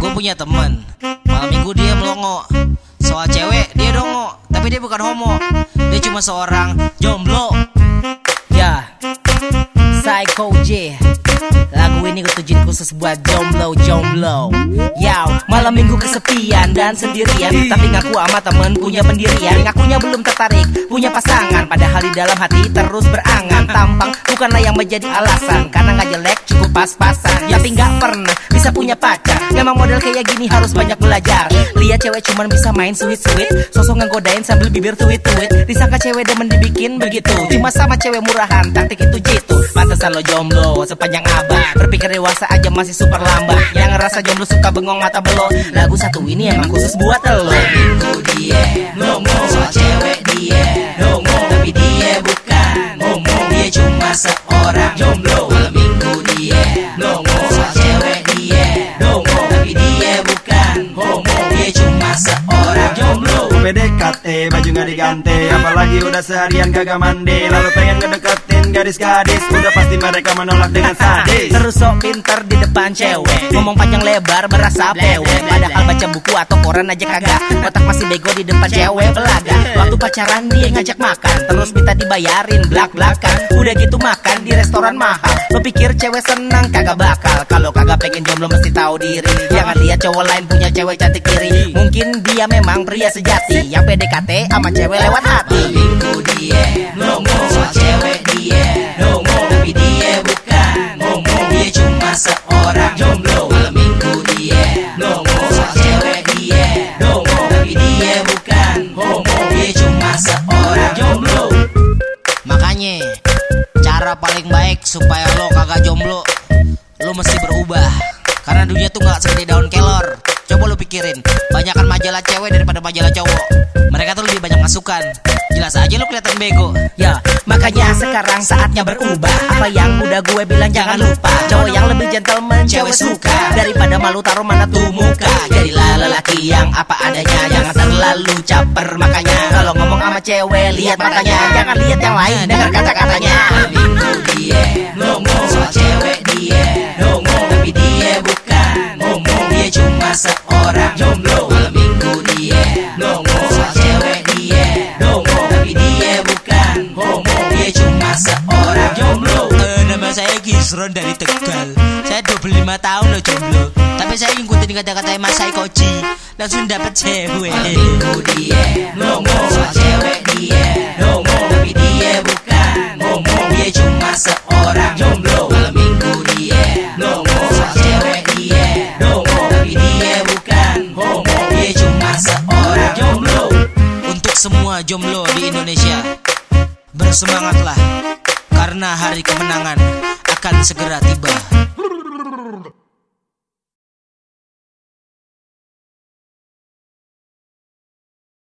Gue punya temen. Malam minggu dia melongo. Soal cewek dia dongo. Tapi dia bukan homo. Dia cuma seorang jomblo. Ya. Psycho J. Lagu ini gue tujuin khusus buat jomblo jomblo. Yow, malam minggu kesepian dan sendirian. Tapi ngaku sama temen punya pendirian. Ngakunya belum tertarik, punya pasangan. Padahal di dalam hati terus berangan. Tampang bukanlah yang menjadi alasan Karena nggak jelek cukup pas-pasan. Tapi nggak pernah bisa punya pacar. Memang model kayak gini harus banyak belajar. Lihat cewek cuman bisa main sweet-sweet. Sosok ngegodain sambil bibir tuit-tuit Disangka cewek demen dibikin begitu. Cuma sama cewek murahan, taktik itu jitu. Pantesan lo jomblo sepanjang abad. Berpikir dewasa aja masih super lambat. Yang ngerasa jomblo suka bengong mata belo. Lagu satu ini emang khusus buat lo. Minggu dia. Ngomong PDKT baju nggak diganti Apalagi udah seharian kagak mandi Lalu pengen ngedeketin gadis-gadis. Udah pasti mereka menolak dengan sadis. Terus sok pinter di depan cewek. Ngomong panjang lebar berasa pewe Padahal baca buku atau koran aja kagak. Otak masih bego di depan cewek belaga. Waktu pacaran dia ngajak makan. Terus minta dibayarin belak-belakan. Udah gitu makan di restoran mahal. Lo pikir cewek senang kagak bakal. Kalau kagak pengen jomblo mesti tahu diri. Jangan lihat cowok lain punya cewek cantik kiri. Mungkin dia memang pria sejati. Yang PDKT sama cewek lewat hati. Minggu dia Ngomong cewek dia. Ngomong Tapi dia bukan. Ngomong Dia cuma seorang. Jomblo Malam minggu dia. Ngomong soal cewek dia. Ngomong Tapi dia bukan. Ngomong Dia cuma seorang. Jomblo. Makanya Cara paling baik supaya lo kagak jomblo Lo mesti berubah. Karena dunia tuh gak seperti daun kelor. Coba lo pikirin Banyakan majalah cewek daripada majalah cowok. Mereka tuh lebih banyak masukan Jelas aja lo kelihatan bego. Ya, makanya sekarang saatnya berubah. Apa yang udah gue bilang jangan lupa. Cowok yang lebih gentleman cewek suka. Daripada malu taruh mana tuh muka. Jadilah lelaki yang apa adanya Jangan terlalu caper. Makanya Kalau ngomong sama cewek lihat matanya. Jangan lihat yang lain dengar kata-katanya. Dia saya Gisron dari Tegal. Saya 25 tahun loh jomblo. Tapi saya ngikutin kata-kata Mas Saikoji. Langsung dapet cewek minggu dia. Ngomong soal cewek dia. Ngomong tapi dia bukan. Ngomong dia cuma seorang. Jomblo Malam minggu dia. Ngomong soal cewek dia. Ngomong tapi dia bukan. Ngomong dia cuma seorang. Jomblo. Untuk semua jomblo di Indonesia Bersemangatlah. Karena hari kemenangan akan segera tiba